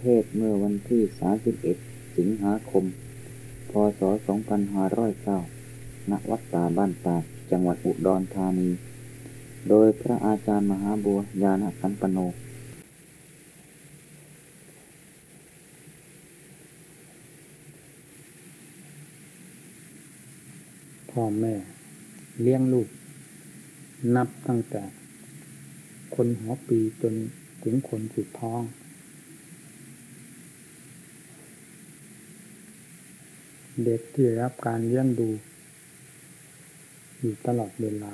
เทศเมื่อวันที่ 31 สิงหาคม พศ 2509ณวัดป่าบ้านตาดจังหวัดอุดรธานี โดยพระอาจารย์มหาบัวยานสัมปันโน พ่อแม่ เลี้ยงลูก นับตั้งแต่ คนหัวปีจนถึงคนสุดท้อง เด็กที่ได้รับการเลี้ยงดูอยู่ตลอดเวลา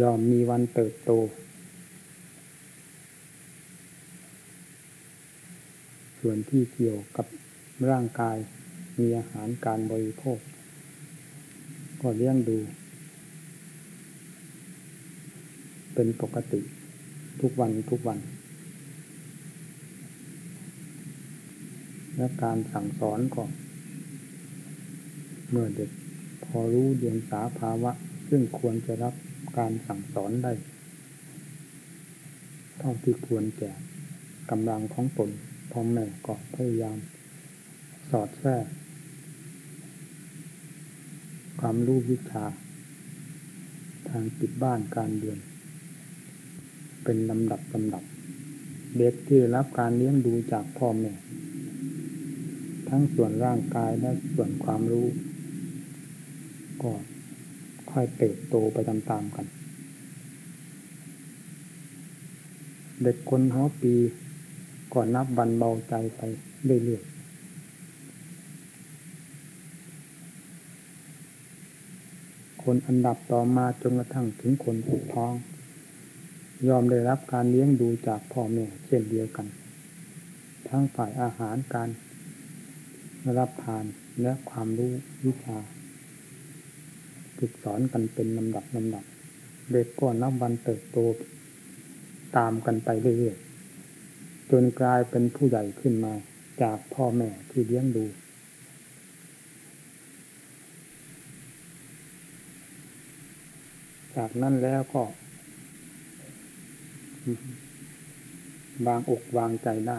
ยอมมีวันเติบโต ส่วนที่เกี่ยวกับร่างกายมีอาหารการบริโภค ก็เลี้ยงดู เป็นปกติทุกวันทุกวัน และการสั่งสอนก็ เมื่อเด็กพอรู้เดียงสาภาวะ ซึ่งควรจะรับการสั่งสอนได้เท่าที่ควรแก่กำลังของตนพ่อแม่ก็พยายาม สอดแทรกความรู้วิชา ทางติดบ้านการเรียน เป็นลำดับลำดับ เด็กที่รับการเลี้ยงดูจากพ่อแม่ ทั้งส่วนร่างกายและส่วนความรู้ ก็ค่อยเติบโตไปตามๆกัน เด็กคนหัวปีก่อนนับวันเบาใจไปเรื่อยๆคนอันดับต่อมาจนกระทั่งถึงคนสุดท้อง ยอมได้รับการเลี้ยงดูจากพ่อแม่เช่นเดียวกัน ทั้งฝ่ายอาหารการรับทานและความรู้วิชา ฝึกสอนกันเป็นลำดับลำดับ เด็กก็นับวันเติบโตตามกันไปเรื่อยๆจนกลายเป็นผู้ใหญ่ขึ้นมาจากพ่อแม่ที่เลี้ยงดูจากนั้นแล้วก็ วางอกวางใจได้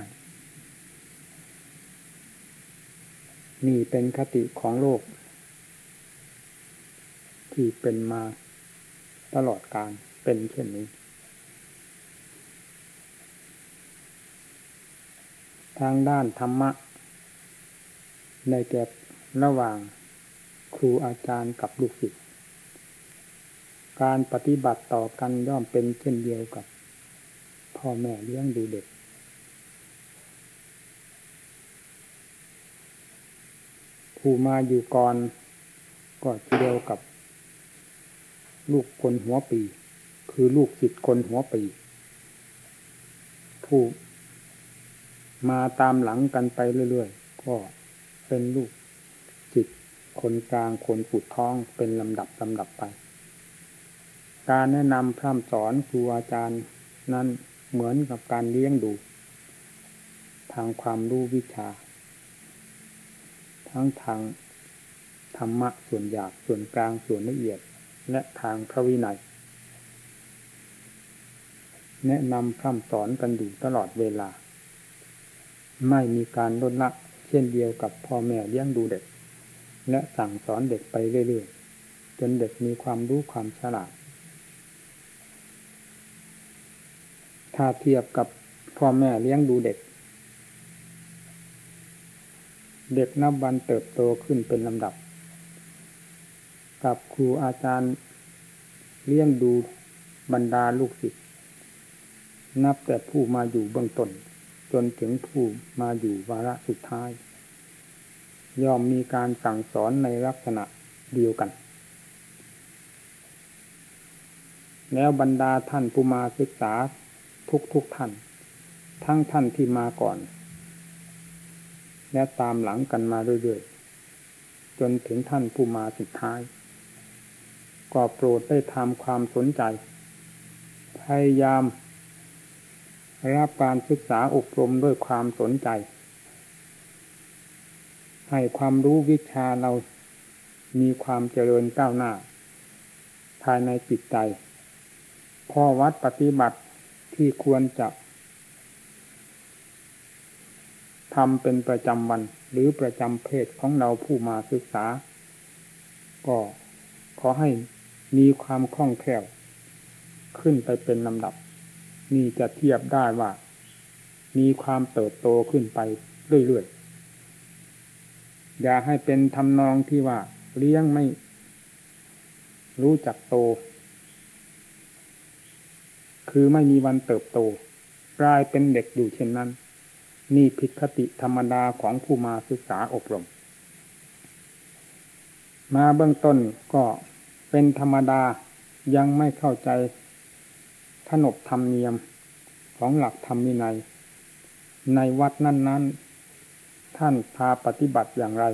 นี่เป็นคติของโลก ที่เป็นมาตลอดการเป็นเช่นนี้ ทางด้านธรรมะ ในแก่ระหว่างครูอาจารย์กับลูกศิษย์การปฏิบัติต่อกันย่อมเป็นเช่นเดียวกับ พ่อแม่เลี้ยงดูเด็ก ผู้มาอยู่ก่อนก็เดียวกับ ลูกคนหัวปี คือลูกศิษย์คนหัวปี ผู้มาตามหลังกันไปเรื่อยๆ ก็เป็นลูกจิตคนกลางคนปุดท้องเป็นลำดับลำดับไป การแนะนำพร่ำสอนครูอาจารย์นั้นเหมือนกับการเลี้ยงดู ทางความรู้วิชา ทั้งทางธรรมะส่วนหยาบส่วนกลางส่วนละเอียด และทางพระวินัย แนะนำพร่ำสอนกันอยู่ตลอดเวลา ไม่มีการลดละเช่นเดียวกับพ่อแม่เลี้ยงดูเด็ก และสั่งสอนเด็กไปเรื่อยๆ จนเด็กมีความรู้ความฉลาด ถ้าเทียบกับพ่อแม่เลี้ยงดูเด็ก เด็กนับวันเติบโตขึ้นเป็นลำดับ กับครูอาจารย์เลี้ยงดูบรรดาลูกศิษย์นับแต่ผู้มาอยู่เบื้องต้น จนถึงผู้มาอยู่วาระสุดท้าย ย่อมมีการสั่งสอนในลักษณะเดียวกัน แล้วบรรดาท่านผู้มาศึกษาทุกทุกท่าน ทั้งท่านที่มาก่อน และตามหลังกันมาเรื่อยๆ จนถึงท่านผู้มาสุดท้าย ก็โปรดได้ทำความสนใจ พยายาม รับการศึกษาอบรมด้วยความสนใจ ให้ความรู้วิชาเรามีความเจริญก้าวหน้า ภายในจิตใจพอวัดปฏิบัติที่ควรจะทำเป็นประจำวันหรือประจำเพศของเราผู้มาศึกษา ก็ขอให้ มีความคล่องแคล่ว ขึ้นไปเป็นลำดับ นี่จะเทียบได้ว่า มีความเติบโตขึ้นไปเรื่อยๆ อย่าให้เป็นทำนองที่ว่า เลี้ยงไม่ รู้จักโต คือไม่มีวันเติบโตกลายเป็นเด็กอยู่เช่นนั้น นี่ผิดคติธรรมดาของผู้มาศึกษาอบรม มาเบื้องต้นก็ เป็นธรรมดายังไม่เข้าใจขนบธรรมเนียมของหลักธรรมวินัย ในวัดนั้น ๆ ท่านพาปฏิบัติอย่างไร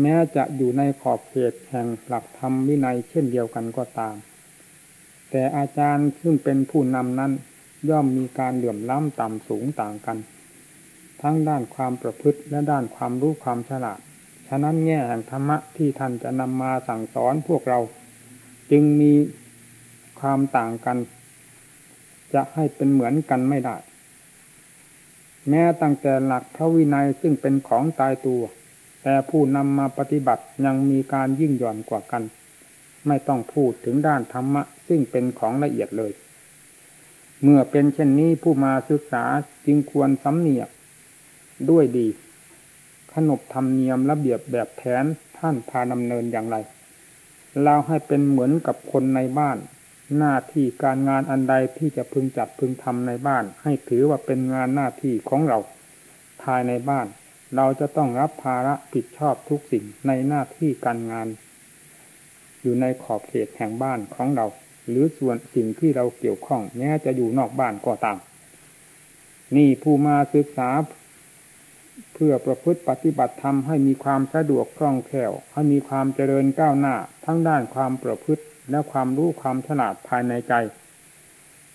แม้จะอยู่ในขอบเขตแห่งหลักธรรมวินัยเช่นเดียวกันก็ตาม แต่อาจารย์ซึ่งเป็นผู้นำนั้นย่อมมีการเหลื่อมล้ำต่ำสูงต่างกัน ทั้งด้านความประพฤติและด้านความรู้ความฉลาด ฉะนั้นแง่แห่งธรรมะที่ท่านจะนำมาสั่งสอนพวกเรา จึงมีความต่างกัน จะให้เป็นเหมือนกันไม่ได้ แม้ตั้งแต่หลักพระวินัยซึ่งเป็นของตายตัว แต่ผู้นำมาปฏิบัติยังมีการยิ่งหย่อนกว่ากัน ไม่ต้องพูดถึงด้านธรรมะ ซึ่งเป็นของละเอียดเลย เมื่อเป็นเช่นนี้ผู้มาศึกษาจึงควรสำเนียกด้วยดี ขนบธรรมเนียมระเบียบแบบแผนท่านพาดำเนินอย่างไร เราให้เป็นเหมือนกับคนในบ้าน หน้าที่การงานอันใดที่จะพึงจัดพึงทำในบ้าน ให้ถือว่าเป็นงานหน้าที่ของเราภายในบ้าน เราจะต้องรับภาระผิดชอบทุกสิ่งในหน้าที่การงาน อยู่ในขอบเขตแห่งบ้านของเรา หรือส่วนสิ่งที่เราเกี่ยวข้องแม้จะอยู่นอกบ้านก็ตามนี่ผู้มาศึกษา พื่อประพฤติปฏิบัติธรรมให้มีความสะดวกคล่องแคล่วให้มีความเจริญก้าวหน้า ทั้งด้านความประพฤติและความรู้ความฉลาดภายในใจ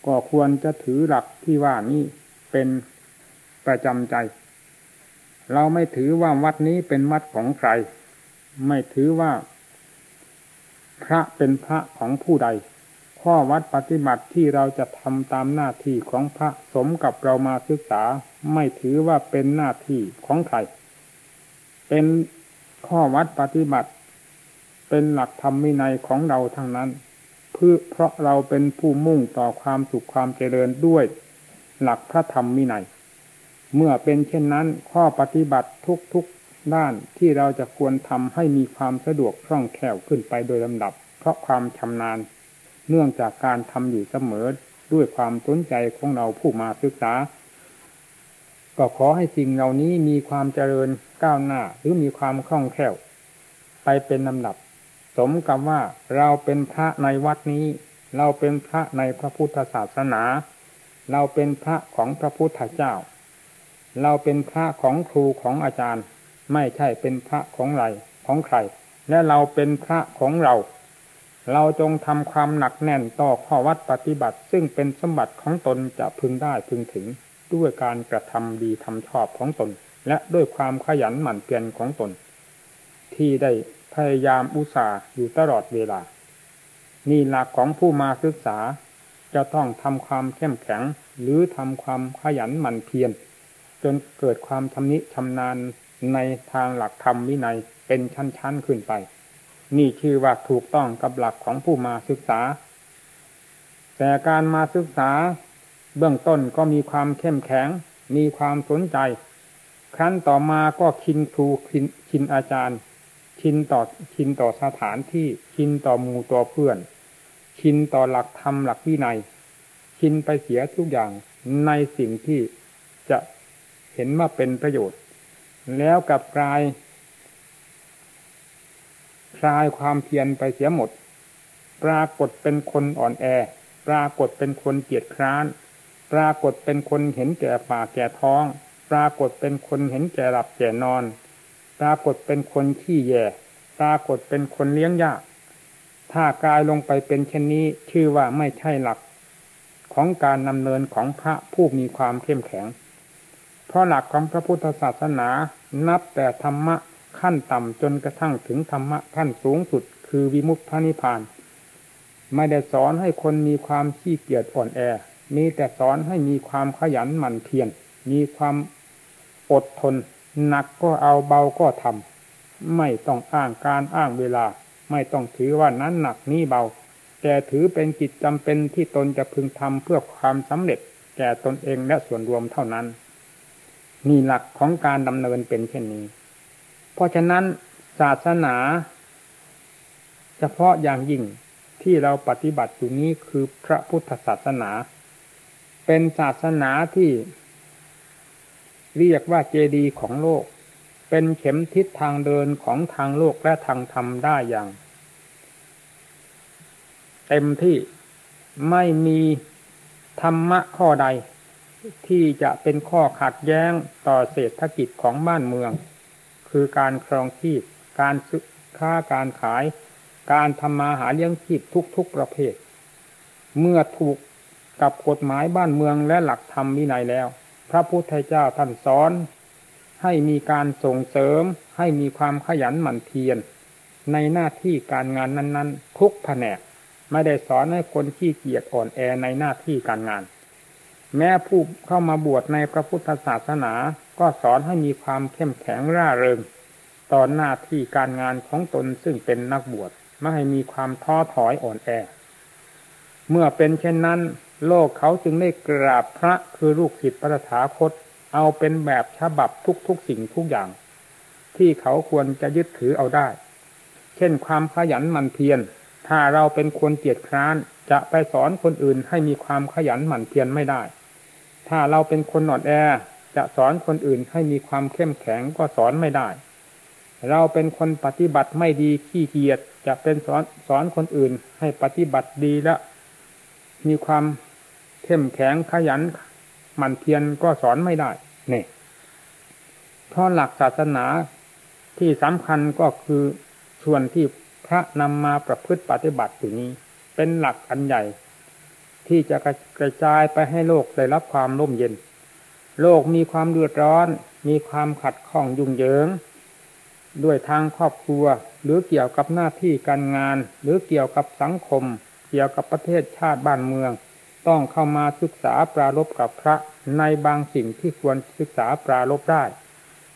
ก็ควรจะถือหลักที่ว่านี้เป็นประจำใจ เราไม่ถือว่าวัดนี้เป็นวัดของใคร ไม่ถือว่า พระเป็นพระของผู้ใด ข้อวัดปฏิบัติที่เราจะทำตามหน้าที่ของพระสมกับเรามาศึกษา ไม่ถือว่าเป็นหน้าที่ของใคร เป็นข้อวัดปฏิบัติ เป็นหลักธรรมวินัยของเราทั้งนั้น เพื่อเพราะเราเป็นผู้มุ่งต่อความสุขความเจริญด้วย หลักพระธรรมวินัย เมื่อเป็นเช่นนั้นข้อปฏิบัติทุกๆด้านที่เราจะควรทำให้มีความสะดวกคล่องแคล่วขึ้นไปโดยลำดับ เพราะความชำนาญ เนื่องจากการทำอยู่เสมอด้วยความสนใจของเราผู้มาศึกษา ก็ขอให้สิ่งเหล่านี้มีความเจริญก้าวหน้า หรือมีความคล่องแคล่ว ไปเป็นลำดับ สมกับว่าเราเป็นพระในวัดนี้ เราเป็นพระในพระพุทธศาสนา เราเป็นพระของพระพุทธเจ้า เราเป็นพระของครูของอาจารย์ ไม่ใช่เป็นพระของไรของใคร และเราเป็นพระของเรา เราจงทำความหนักแน่นต่อข้อวัดปฏิบัติ ซึ่งเป็นสมบัติของตนจะพึงได้พึงถึง ด้วยการกระทำดีทำชอบของตน และด้วยความขยันหมั่นเพียรของตน ที่ได้พยายามอุตส่าห์อยู่ตลอดเวลา นี่หลักของผู้มาศึกษาจะต้องทำความเข้มแข็งหรือทำความขยันหมั่นเพียรจนเกิดความชำนิชำนาญในทางหลักธรรมวินัยเป็นชั้นๆขึ้นไป นี่ชื่อว่าถูกต้องกับหลักของผู้มาศึกษา แต่การมาศึกษา เบื้องต้นก็มีความเข้มแข็ง มีความสนใจ ครั้นต่อมาก็คินครูคินคินอาจารย์ชินต่อชินต่อสถานที่ชินต่อหมูตัวเพื่อนชินต่อหลักธรรมหลักวินัยชินไปเสียทุกอย่างในสิ่งที่จะเห็นว่าเป็นประโยชน์ แล้วกับกลายคลายความเพียรไปเสียหมด ปรากฏเป็นคนอ่อนแอ ปรากฏเป็นคนเกียจคร้าน ปรากฏเป็นคนเห็นแก่ปากแก่ท้อง ปรากฏเป็นคนเห็นแก่หลับแก่นอน ปรากฏเป็นคนขี้แย่ ปรากฏเป็นคนเลี้ยงยาก ถ้ากลายลงไปเป็นเช่นนี้ชื่อว่าไม่ใช่หลัก ของการนำเนินของพระผู้มีความเข้มแข็ง เพราะหลักของพระพุทธศาสนานับแต่ธรรมะขั้นต่ำจนกระทั่งถึงธรรมะขั้นสูงสุด คือวิมุตตินิพพาน ไม่ได้สอนให้คนมีความขี้เกียจอ่อนแอ มีแต่สอนให้มีความขยันหมั่นเพียรมีความอดทนหนักก็เอาเบาก็ทำไม่ต้องอ้างการอ้างเวลา ไม่ต้องถือว่านั้นหนักนี้เบา แต่ถือเป็นกิจจำเป็นที่ตนจะพึงทำเพื่อความสำเร็จแก่ตนเองและส่วนรวมเท่านั้นนี่หลักของการดำเนินเป็นเช่นนี้ เพราะฉะนั้นศาสนา เฉพาะอย่างยิ่งที่เราปฏิบัติอยู่นี้คือพระพุทธศาสนา เป็นศาสนาที่ เรียกว่าเจดีย์ของโลก เป็นเข็มทิศทางเดินของทางโลกและทางธรรมได้อย่าง เต็มที่ไม่มีธรรมะข้อใด ที่จะเป็นข้อขัดแย้งต่อเศรษฐกิจของบ้านเมือง คือการครองชีพ การซื้อค้าการขาย การทำมาหาเลี้ยงชีพทุกๆประเภท เมื่อถูก กับกฎหมายบ้านเมืองและหลักธรรมวินัยแล้ว พระพุทธเจ้าท่านสอน ให้มีการส่งเสริม ให้มีความขยันหมั่นเพียรในหน้าที่การงานนั้น ๆ ทุกแผนกไม่ได้สอนให้คนขี้เกียจอ่อนแอในหน้าที่การงาน แม้ผู้เข้ามาบวชในพระพุทธศาสนาก็สอนให้มีความเข้มแข็งร่าเริงต่อนหน้าที่การงานของตนซึ่งเป็นนักบวชไม่ให้มีความท้อถอยอ่อนแอ เมื่อเป็นเช่นนั้น โลกเขาจึงได้กราบพระคือลูกศิษย์พระถาคต เอาเป็นแบบฉบับทุกๆสิ่งทุกอย่าง ที่เขาควรจะยึดถือเอาได้ เช่นความขยันหมั่นเพียรถ้าเราเป็นคนเกียจคร้านจะไปสอนคนอื่นให้มีความขยันหมั่นเพียรไม่ได้ ถ้าเราเป็นคนหนอดแอจะสอนคนอื่นให้มีความเข้มแข็งก็สอนไม่ได้ เราเป็นคนปฏิบัติไม่ดีขี้เกียจจะเป็นสอนสอนคนอื่นให้ปฏิบัติดีและมีความ เข้มแข็งขยันมั่นเพียรก็สอนไม่ได้เนี่ยเพราะหลักศาสนาที่สำคัญก็คือส่วนที่พระนำมาประพฤติปฏิบัติอยู่นี้ เป็นหลักอันใหญ่ ที่จะกระจายไปให้โลกได้รับความร่มเย็น โลกมีความเดือดร้อน มีความขัดข้องยุ่งเหยิง ด้วยทางครอบครัว หรือเกี่ยวกับหน้าที่การงาน หรือเกี่ยวกับสังคม เกี่ยวกับประเทศชาติบ้านเมือง ต้องเข้ามาศึกษาปรารบกับพระในบางสิ่งที่ควรศึกษาปรารบได้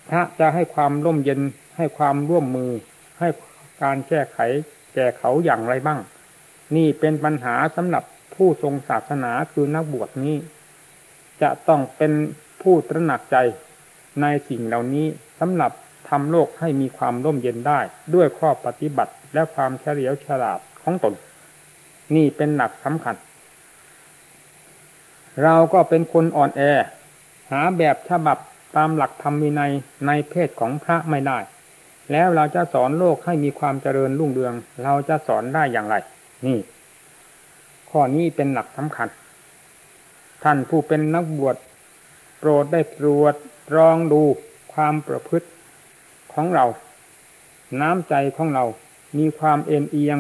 พระจะให้ความร่มเย็นให้ความร่วมมือ ให้การแก้ไขแก่เขาอย่างไรบ้าง นี่เป็นปัญหาสำหรับผู้ทรงศาสนาคือนักบวชนี้ จะต้องเป็นผู้ตระหนักใจในสิ่งเหล่านี้สำหรับทำโลกให้มีความร่มเย็นได้ ด้วยข้อปฏิบัติและความเฉลียวฉลาดของตน นี่เป็นหลักสำคัญ เราก็เป็นคนอ่อนแอ หาแบบฉบับตามหลักธรรมวินัยในเพศของพระไม่ได้ แล้วเราจะสอนโลกให้มีความเจริญรุ่งเรือง เราจะสอนได้อย่างไร นี่ ข้อนี้เป็นหลักสำคัญ ท่านผู้เป็นนักบวชโปรดได้ตรวจรองดูความประพฤติของเรา น้ำใจของเรา มีความเอ็นเอียง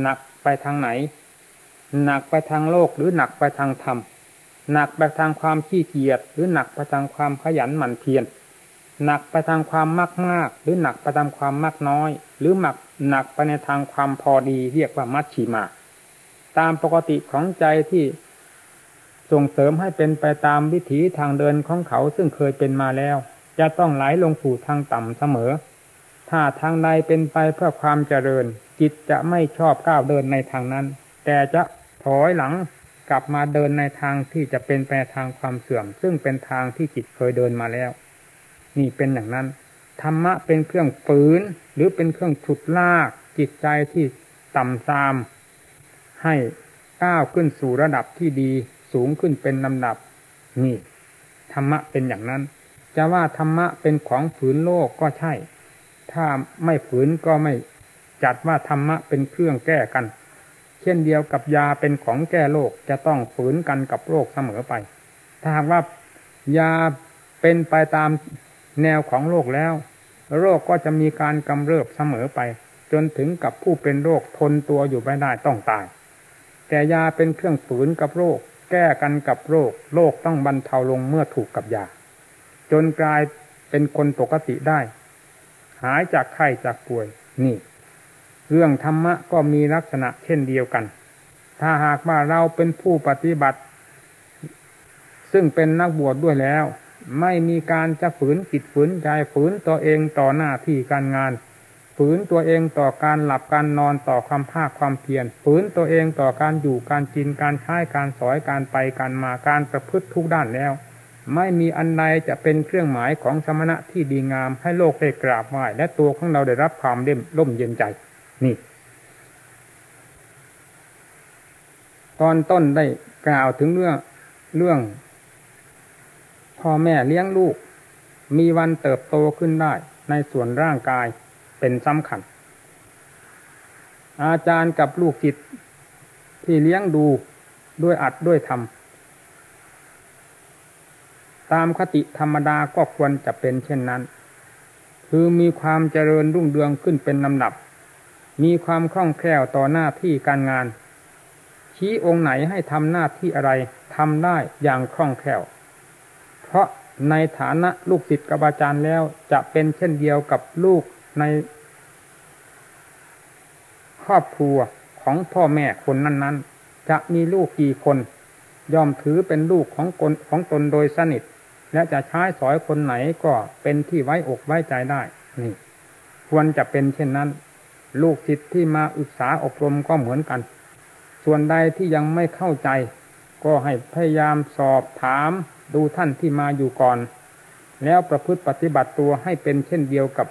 หนักไปทางไหน หนักไปทางโลกหรือหนักไปทางธรรม หนักไปทางความขี้เกียจหรือหนักไปทางความขยันหมั่นเพียรหนักไปทางความมากมากหรือหนักไปทางความมากน้อย หรือหนักหนักไปในทางความพอดีเรียกว่ามัชชีมา ตามปกติของใจที่ส่งเสริมให้เป็นไปตามวิถีทางเดินของเขาซึ่งเคยเป็นมาแล้ว จะต้องไหลลงสู่ทางต่ำเสมอ ถ้าทางใดเป็นไปเพื่อความเจริญ จิตจะไม่ชอบก้าวเดินในทางนั้น แต่จะถอยหลัง กลับมาเดินในทางที่จะเป็นไปทางความเสื่อม ซึ่งเป็นทางที่จิตเคยเดินมาแล้ว นี่เป็นอย่างนั้นธรรมะเป็นเครื่องฝืน หรือเป็นเครื่องฉุดลาก จิตใจที่ต่ำทราม ให้ก้าวขึ้นสู่ระดับที่ดีสูงขึ้นเป็นลำดับ นี่ธรรมะเป็นอย่างนั้น จะว่าธรรมะเป็นของฝืนโลกก็ใช่ ถ้าไม่ฝืนก็ไม่จัดว่าธรรมะเป็นเครื่องแก้กัน เช่นเดียวกับยาเป็นของแก้โรคจะต้องฝืนกันกับโรคเสมอไป ถ้าหากว่ายาเป็นไปตามแนวของโรคแล้ว โรคก็จะมีการกำเริบเสมอไป จนถึงกับผู้เป็นโรคทนตัวอยู่ไม่ได้ต้องตาย แต่ยาเป็นเครื่องฝืนกับโรค แก้กันกับโรค โรคต้องบรรเทาลงเมื่อถูกกับยา จนกลายเป็นคนปกติได้ หายจากไข้จากป่วยนี่ เรื่องธรรมะก็มีลักษณะเช่นเดียวกัน ถ้าหากว่าเราเป็นผู้ปฏิบัติ ซึ่งเป็นนักบวชดด้วยแล้ว ไม่มีการจะฝืนจิตฝืนใจฝืนตัวเองต่อหน้าที่การงาน ฝืนตัวเองต่อการหลับการนอนต่อความภาคความเพียรฝืนตัวเองต่อการอยู่การกินการใช้การสอยการไปการมาการประพฤติทุกด้านแล้ว ไม่มีอันใดจะเป็นเครื่องหมายของสมณะที่ดีงามให้โลกได้กราบไหว้และตัวของเราได้รับความเล่มร่มเย็นใจ นี่ ตอนต้นได้กล่าวถึงเรื่องเรื่องพ่อแม่เลี้ยงลูก มีวันเติบโตขึ้นได้ ในส่วนร่างกายเป็นสำคัญ อาจารย์กับลูกจิตที่เลี้ยงดูด้วยอัดด้วยธรรมตามคติธรรมดาก็ควรจะเป็นเช่นนั้น คือมีความเจริญรุ่งเรืองขึ้นเป็นลำดับ มีความคล่องแคล่วต่อหน้าที่การงาน ชี้องค์ไหนให้ทำหน้าที่อะไรทำได้อย่างคล่องแคล่ว เพราะในฐานะลูกศิษย์กับอาจารย์แล้วจะเป็นเช่นเดียวกับลูกในครอบครัวของพ่อแม่คนนั้นๆ จะมีลูกกี่คนยอมถือเป็นลูกของคนของตนโดยสนิท และจะใช้สอยคนไหนก็เป็นที่ไว้อกไว้ใจได้ นี่ ควรจะเป็นเช่นนั้น ลูกศิษย์ที่มาอึกษาอบรมก็เหมือนกัน ส่วนใดที่ยังไม่เข้าใจ ก็ให้พยายามสอบถามดูท่านที่มาอยู่ก่อน แล้วประพฤติปฏิบัติตัวให้เป็นเช่นเดียวกับ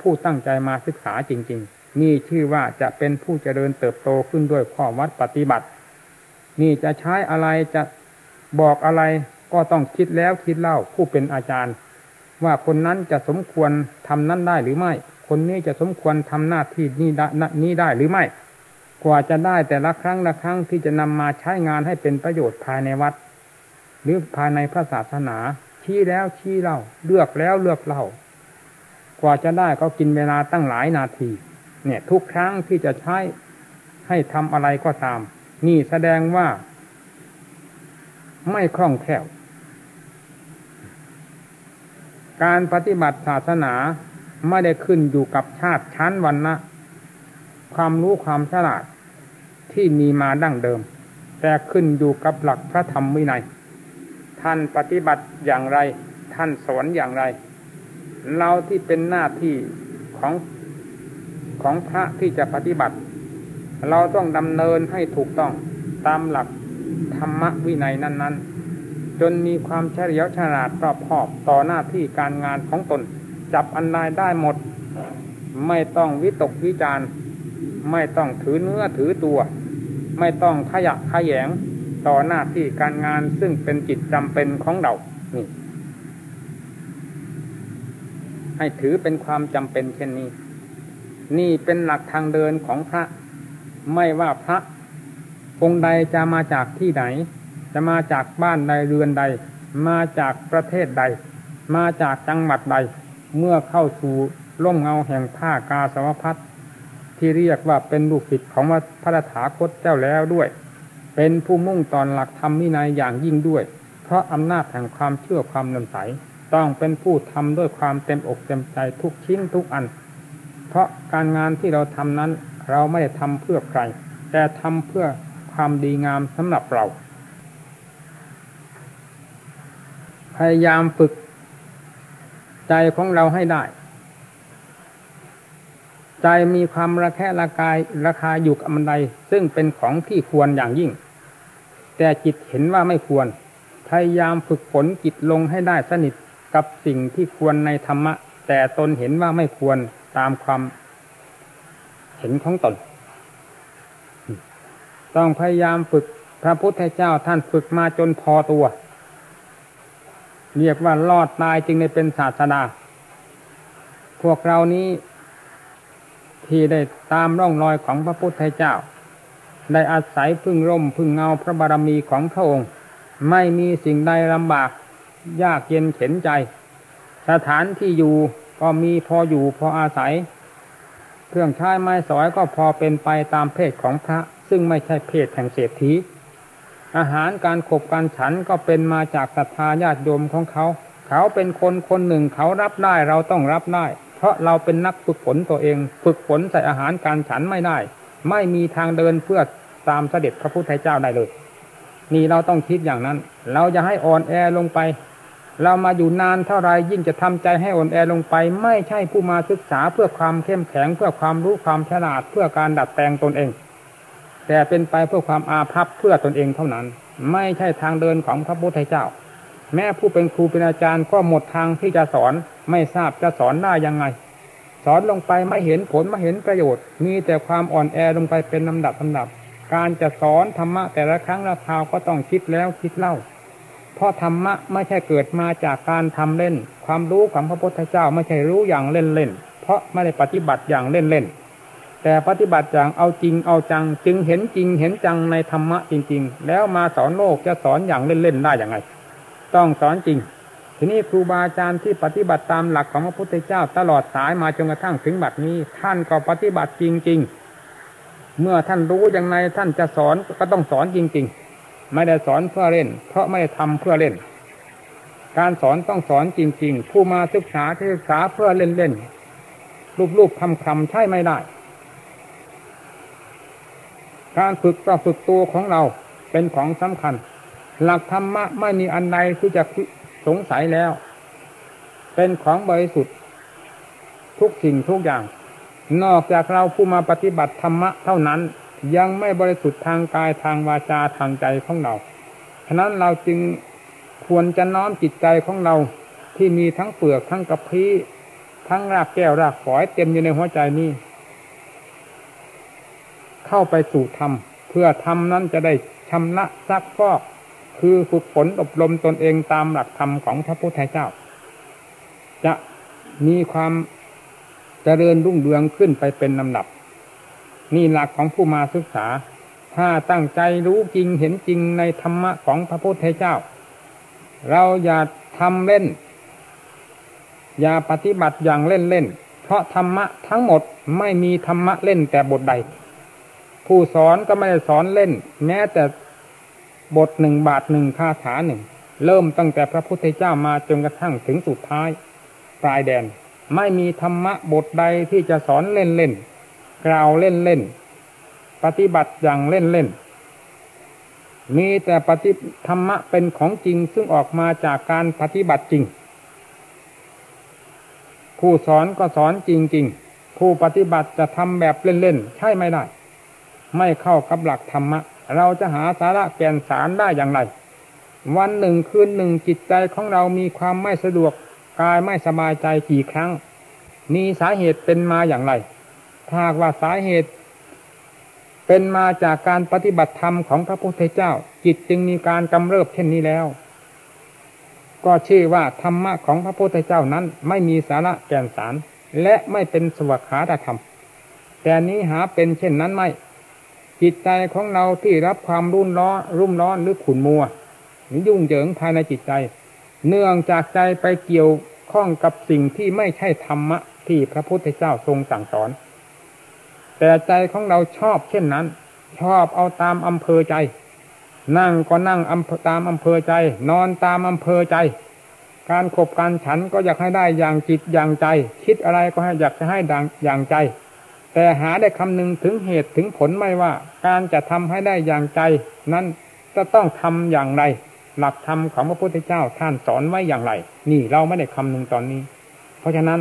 ผู้ตั้งใจมาศึกษาจริง ๆ นี่ชื่อว่าจะเป็นผู้เจริญเติบโตขึ้นด้วยข้อวัดปฏิบัติ นี่จะใช้อะไรจะบอกอะไรก็ต้องคิดแล้วคิดเล่าผู้เป็นอาจารย์ ว่าคนนั้นจะสมควรทำนั้นได้หรือไม่ คนนี้จะสมควรทำหน้าที่นี้นี้ได้หรือไม่ กว่าจะได้แต่ละครั้งละครั้งที่จะนำมาใช้งานให้เป็นประโยชน์ภายในวัด หรือภายในพระศาสนา ชี้แล้วชี้เล่า เลือกแล้วเลือกเล่า กว่าจะได้ก็กินเวลาตั้งหลายนาที เนี่ย ทุกครั้งที่จะใช้ให้ทำอะไรก็ตาม นี่แสดงว่า ไม่คล่องแคล่วการปฏิบัติศาสนา ไม่ได้ขึ้นอยู่กับชาติชั้นวันนะความรู้ความฉลาดที่มีมาดั้งเดิม แต่ขึ้นอยู่กับหลักพระธรรมวินัย ท่านปฏิบัติอย่างไร ท่านสอนอย่างไร เราที่เป็นหน้าที่ของของพระที่จะปฏิบัติ เราต้องดำเนินให้ถูกต้องตามหลักธรรมวินัยนั้น ๆ จนมีความเฉลียวฉลาดรอบคอบต่อหน้าที่การงานของตน จับอันใดได้หมด ไม่ต้องวิตกวิจารไม่ต้องถือเนื้อถือตัว ไม่ต้องขยะขยงต่อหน้าที่การงานซึ่งเป็นจิตจำเป็นของเรานี่ให้ถือเป็นความจำเป็นเช่นนี้ นี่เป็นหลักทางเดินของพระ ไม่ว่าพระ องค์ใดจะมาจากที่ไหน จะมาจากบ้านใดเรือนใด มาจากประเทศใด มาจากจังหวัดใด เมื่อเข้าสู่ร่มเงาแห่งผ้ากาสาวพัดที่เรียกว่าเป็นลูกศิษย์ของพระถาคตเจ้าแล้วด้วย เป็นผู้มุ่งตอนหลักธรรมวินัยอย่างยิ่งด้วย เพราะอำนาจแห่งความเชื่อความเลื่อมใสต้องเป็นผู้ทำด้วยความเต็มอกเต็มใจทุกชิ้นทุกอัน เพราะการงานที่เราทำนั้น เราไม่ได้ทำเพื่อใคร แต่ทำเพื่อความดีงามสำหรับเรา พยายามฝึก ใจของเราให้ได้ ใจมีความระแคะระกายราคาอยู่กับมันใด ซึ่งเป็นของที่ควรอย่างยิ่ง แต่จิตเห็นว่าไม่ควร พยายามฝึกฝนจิตลงให้ได้สนิทกับสิ่งที่ควรในธรรมะ แต่ตนเห็นว่าไม่ควรตามความเห็นของตน ต้องพยายามฝึกพระพุทธเจ้าท่านฝึกมาจนพอตัว เรียกว่ารอดตายจึงได้เป็นศาสดา พวกเรานี้ที่ได้ตามร่องรอยของพระพุทธเจ้า ได้อาศัยพึ่งร่มพึ่งเงาพระบารมีของพระองค์ ไม่มีสิ่งใดลำบาก ยากเย็นเข็นใจ สถานที่อยู่ก็มีพออยู่พออาศัย เครื่องใช้ไม้สอยก็พอเป็นไปตามเพศของพระ ซึ่งไม่ใช่เพศแห่งเศรษฐี อาหารการขบการฉันก็เป็นมาจากศรัทธาญาติโยมของเขา เขาเป็นคนคนหนึ่งเขารับได้เราต้องรับได้ เพราะเราเป็นนักฝึกฝนตัวเอง ฝึกฝนใส่อาหารการฉันไม่ได้ ไม่มีทางเดินเพื่อตามเสด็จพระพุทธเจ้าได้เลยนี่เราต้องคิดอย่างนั้น เราจะให้อ่อนแอลงไป เรามาอยู่นานเท่าไรยิ่งจะทำใจให้อ่อนแอลงไป ไม่ใช่ผู้มาศึกษาเพื่อความเข้มแข็งเพื่อความรู้ความฉลาดเพื่อการดัดแปลงตนเอง แต่เป็นไปเพื่อความอาภัพเพื่อตนเองเท่านั้น ไม่ใช่ทางเดินของพระพุทธเจ้า แม้ผู้เป็นครูเป็นอาจารย์ก็หมดทางที่จะสอนไม่ทราบจะสอนได้ยังไง สอนลงไปไม่เห็นผลไม่เห็นประโยชน์ มีแต่ความอ่อนแอลงไปเป็นลำดับลำดับ การจะสอนธรรมะแต่ละครั้งละคราวก็ต้องคิดแล้วคิดเล่า เพราะธรรมะไม่ใช่เกิดมาจากการทำเล่น ความรู้ของพระพุทธเจ้าไม่ใช่รู้อย่างเล่นเล่นเพราะไม่ได้ปฏิบัติอย่างเล่นเล่น แต่ปฏิบัติอย่างเอาจริงเอาจัง จึงเห็นจริงเห็นจังในธรรมะจริง ๆ แล้วมาสอนโลกจะสอนอย่างเล่นๆได้อย่างไง ต้องสอนจริง ทีนี้ครูบาอาจารย์ที่ปฏิบัติตามหลักของพระพุทธเจ้าตลอดสายมาจนกระทั่งถึงบัดนี้ ท่านก็ปฏิบัติจริง ๆ เมื่อท่านรู้อย่างไรท่านจะสอนก็ต้องสอนจริง ๆ ไม่ได้สอนเพื่อเล่น เพราะไม่ได้ทำเพื่อเล่น การสอนต้องสอนจริง ๆ ผู้มาศึกษาที่ศึกษาเพื่อเล่นๆรูปๆคำๆใช่ไม่ได้ การฝึกต่อฝึกตัวของเราเป็นของสำคัญ หลักธรรมะไม่มีอันใดที่จะสงสัยแล้ว เป็นของบริสุทธิ์ทุกสิ่งทุกอย่าง นอกจากเราผู้มาปฏิบัติธรรมะเท่านั้นยังไม่บริสุทธิ์ทางกายทางวาจาทางใจของเราฉะนั้นเราจึงควรจะน้อมจิตใจของเราที่มีทั้งเปลือกทั้งกระพี้ทั้งรากแก้วรากฝอยเต็มอยู่ในหัวใจนี้ เข้าไปสู่ธรรมเพื่อธรรมนั้นจะได้ชำระซักฟอกคือฝึกฝนอบรมตนเองตามหลักธรรมของพระพุทธเจ้า จะมีความเจริญรุ่งเรืองขึ้นไปเป็นลำดับ นี่หลักของผู้มาศึกษา ถ้าตั้งใจรู้จริงเห็นจริงในธรรมะของพระพุทธเจ้า เราอย่าทำเล่น อย่าปฏิบัติอย่างเล่นเล่นเพราะธรรมะทั้งหมดไม่มีธรรมะเล่นแต่บทใด ผู้สอนก็ไม่ได้สอนเล่น แม้แต่บทหนึ่งบาทหนึ่งคาถาหนึ่ง เริ่มตั้งแต่พระพุทธเจ้ามาจนกระทั่งถึงสุดท้ายปลายแดน ไม่มีธรรมะบทใดที่จะสอนเล่นเล่นกล่าวเล่นเล่นปฏิบัติอย่างเล่นเล่นมีแต่ปฏิธรรมะเป็นของจริงซึ่งออกมาจากการปฏิบัติจริง ผู้สอนก็สอนจริงๆผู้ปฏิบัติจะทำแบบเล่นๆใช่ไม่ได้ ไม่เข้ากับหลักธรรมะ เราจะหาสาระแก่นสารได้อย่างไร วันหนึ่งคืนหนึ่งจิตใจของเรามีความไม่สะดวกกายไม่สบายใจกี่ครั้ง มีสาเหตุเป็นมาอย่างไรถ้าว่าสาเหตุ เป็นมาจากการปฏิบัติธรรมของพระพุทธเจ้า จิตจึงมีการกำเริบเช่นนี้แล้ว ก็ชื่อว่าธรรมะของพระพุทธเจ้านั้น ไม่มีสาระแก่นสาร และไม่เป็นสวขาธรรม แต่นี้หาเป็นเช่นนั้นไม่ จิตใจของเราที่รับความรุ่นร้อนรุ่มร้อนหรือขุนมัวหรือยุ่งเหยิงภายในจิตใจ เนื่องจากใจไปเกี่ยวข้องกับสิ่งที่ไม่ใช่ธรรมะที่พระพุทธเจ้าทรงสั่งสอน แต่ใจของเราชอบเช่นนั้น ชอบเอาตามอำเภอใจ นั่งก็นั่งตามอำเภอใจ นอนตามอำเภอใจ การขบการฉันก็อยากให้ได้อย่างจิตอย่างใจ คิดอะไรก็ให้อยากจะให้ดังอย่างใจ แต่หาได้คำนึงถึงเหตุถึงผลไม่ว่า การจะทำให้ได้อย่างใจ นั้นจะต้องทำอย่างไร หลักธรรมของพระพุทธเจ้าท่านสอนไว้อย่างไร นี่เราไม่ได้คำนึงตอนนี้ เพราะฉะนั้น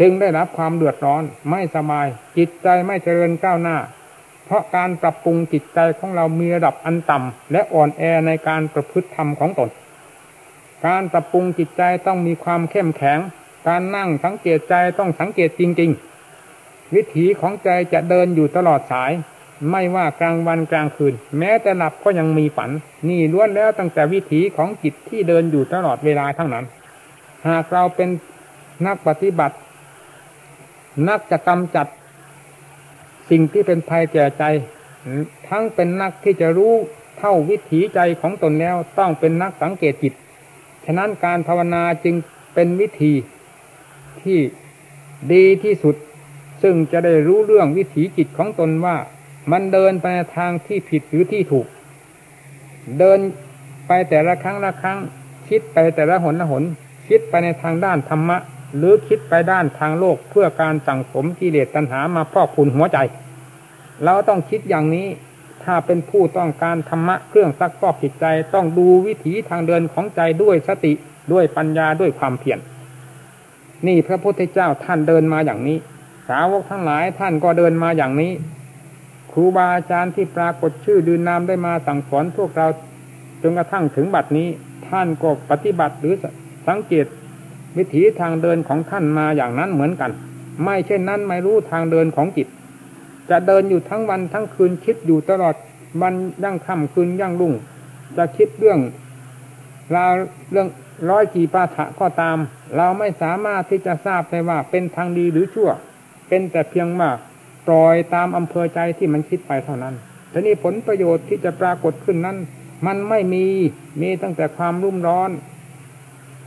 จึงได้รับความเดือดร้อนไม่สบาย จิตใจไม่เจริญก้าวหน้า เพราะการปรับปรุงจิตใจของเรามีระดับอันต่ำและอ่อนแอในการประพฤติธรรมของตน การปรับปรุงจิตใจต้องมีความเข้มแข็ง การนั่งสังเกตใจต้องสังเกตจริง ๆ วิถีของใจจะเดินอยู่ตลอดสาย ไม่ว่ากลางวันกลางคืน แม้แต่หลับก็ยังมีฝัน นี่ล้วนแล้วตั้งแต่วิถีของจิตที่เดินอยู่ตลอดเวลาทั้งนั้น หากเราเป็นนักปฏิบัติ นักจะกำจัด สิ่งที่เป็นภัยแก่ใจ ทั้งเป็นนักที่จะรู้เท่าวิถีใจของตนแล้วต้องเป็นนักสังเกตจิต ฉะนั้นการภาวนาจึงเป็นวิธีที่ดีที่สุด ซึ่งจะได้รู้เรื่องวิถีจิตของตนว่า มันเดินไปทางที่ผิดหรือที่ถูก เดินไปแต่ละครั้งละครั้ง คิดไปแต่ละหนละหน คิดไปในทางด้านธรรมะ หรือคิดไปด้านทางโลกเพื่อการสั่งสมกิเลสตัณหามาพอกพูนหัวใจ เราต้องคิดอย่างนี้ถ้าเป็นผู้ต้องการธรรมะเครื่องซักฟอกจิตใจต้องดูวิถีทางเดินของใจด้วยสติด้วยปัญญาด้วยความเพียรนี่พระพุทธเจ้าท่านเดินมาอย่างนี้ สาวกทั้งหลายท่านก็เดินมาอย่างนี้ ครูบาอาจารย์ที่ปรากฏชื่อดืนนามได้มาสั่งสอนพวกเราจนกระทั่งถึงบัดนี้ ท่านก็ปฏิบัติหรือสังเกตวิถีทางเดินของท่านมาอย่างนั้นเหมือนกัน ไม่เช่นนั้นไม่รู้ทางเดินของจิต จะเดินอยู่ทั้งวันทั้งคืนคิดอยู่ตลอดวันยั่งค่ำคืนยั่งรุ่ง จะคิดเรื่องราวเรื่องร้อยกี่ปาฐะก็ตาม เราไม่สามารถที่จะทราบได้ว่าเป็นทางดีหรือชั่ว เป็นแต่เพียงว่าปล่อยตามอำเภอใจที่มันคิดไปเท่านั้นทีนี้ผลประโยชน์ที่จะปรากฏขึ้นนั้น มันไม่มีมีตั้งแต่ความรุ่มร้อน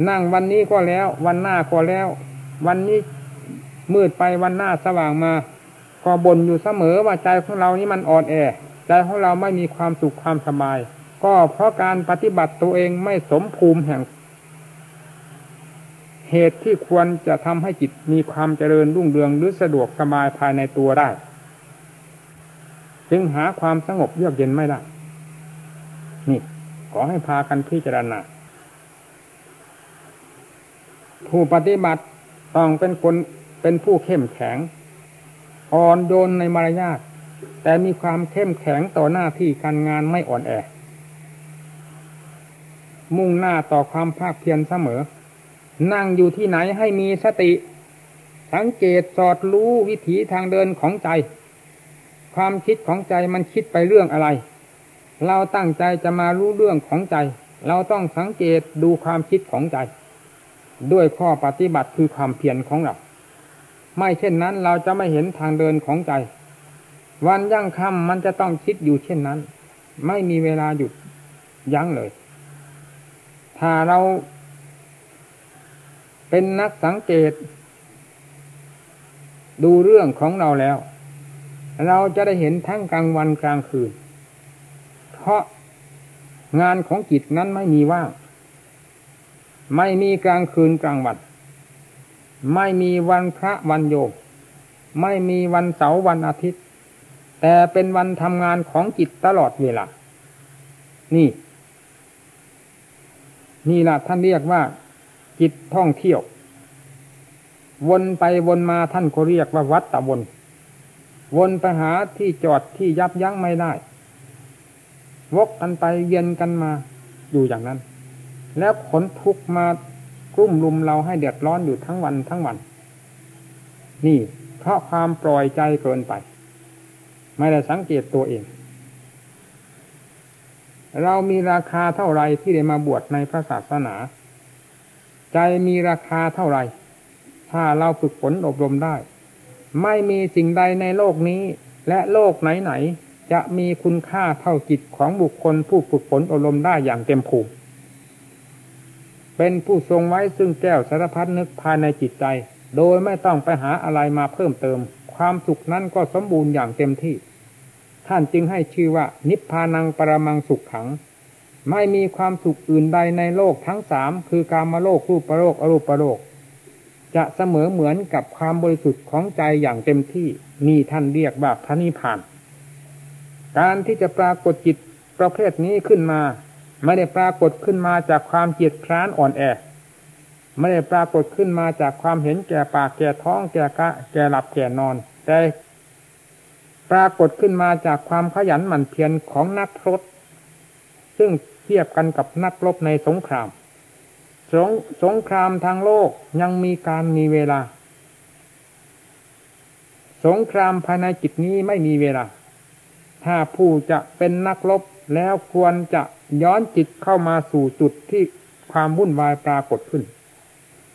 นั่งวันนี้ก็แล้ว วันหน้าก็แล้ว วันนี้มืดไปวันหน้าสว่างมา ก็บ่นอยู่เสมอว่าใจของเรานี้มันอ่อนแอ ใจของเราไม่มีความสุขความสบาย ก็เพราะการปฏิบัติตัวเองไม่สมภูมิแห่ง เหตุที่ควรจะทำให้จิตมีความเจริญรุ่งเรืองหรือสะดวกสบายภายในตัวได้ จึงหาความสงบเยือกเย็นไม่ได้ นี่ ขอให้พากันพิจารณาผู้ปฏิบัติต้องเป็นคนเป็นผู้เข้มแข็ง อ่อนโยนในมารยาทแต่มีความเข้มแข็งต่อหน้าที่การงานไม่อ่อนแอ มุ่งหน้าต่อความภาคเพียรเสมอ นั่งอยู่ที่ไหนให้มีสติ สังเกตสอดรู้วิถีทางเดินของใจ ความคิดของใจมันคิดไปเรื่องอะไร เราตั้งใจจะมารู้เรื่องของใจ เราต้องสังเกตดูความคิดของใจ ด้วยข้อปฏิบัติคือความเพียรของเราไม่เช่นนั้นเราจะไม่เห็นทางเดินของใจ วันยั่งค่ำมันจะต้องคิดอยู่เช่นนั้น ไม่มีเวลาหยุดยั้งเลย ถ้าเรา เป็นนักสังเกต ดูเรื่องของเราแล้ว เราจะได้เห็นทั้งกลางวันกลางคืน เพราะงานของจิตนั้นไม่มีว่าง ไม่มีกลางคืนกลางวัน ไม่มีวันพระวันโยมไม่มีวันเสาร์วันอาทิตย์ แต่เป็นวันทำงานของจิตตลอดเวลา นี่ นี่ละท่านเรียกว่า จิตท่องเที่ยว วนไปวนมาท่านก็เรียกว่าวัดตะวน วนไปหาที่จอดที่ยับยั้งไม่ได้ วกกันไปเวียนกันมาอยู่อย่างนั้น แล้วขนทุกมากลุ่มลุมเราให้เดือดร้อนอยู่ทั้งวันทั้งวัน นี่เพราะความปล่อยใจเกินไป ไม่ได้สังเกตตัวเองเรามีราคาเท่าไรที่ได้มาบวชในพระศาสนา ใจมีราคาเท่าไหร่ ถ้าเราฝึกฝนอบรมได้ ไม่มีสิ่งใดในโลกนี้ และโลกไหนๆจะมีคุณค่าเท่าจิตของบุคคลผู้ฝึกฝนอบรมได้อย่างเต็มภูมิเป็นผู้ทรงไว้ซึ่งแก้วสารพัดนึกภายในจิตใจ โดยไม่ต้องไปหาอะไรมาเพิ่มเติม ความสุขนั้นก็สมบูรณ์อย่างเต็มที่ ท่านจึงให้ชื่อว่า นิพพานังปรมังสุขขัง ไม่มีความสุขอื่นใดในโลกทั้งสามคือการมาโลกรูปประโลกอรูปประโลก จะเสมอเหมือนกับความบริสุทธิ์ของใจอย่างเต็มที่นี่ท่านเรียกว่าพระนิพพาน การที่จะปรากฏจิตประเภทนี้ขึ้นมา ไม่ได้ปรากฏขึ้นมาจากความเกียดคร้านอ่อนแอไม่ได้ปรากฏขึ้นมาจากความเห็นแก่ปากแก่ท้องแก่กะแก่หลับแก่นอน แต่ปรากฏขึ้นมาจากความขยันหมั่นเพียรของนักพรตซึ่ง เทียบกันกับนักรบในสงคราม สงสงครามทางโลกยังมีการมีเวลา สงครามภายในจิตนี้ไม่มีเวลา ถ้าผู้จะเป็นนักรบแล้วควรจะย้อนจิตเข้ามาสู่จุดที่ความวุ่นวายปรากฏขึ้น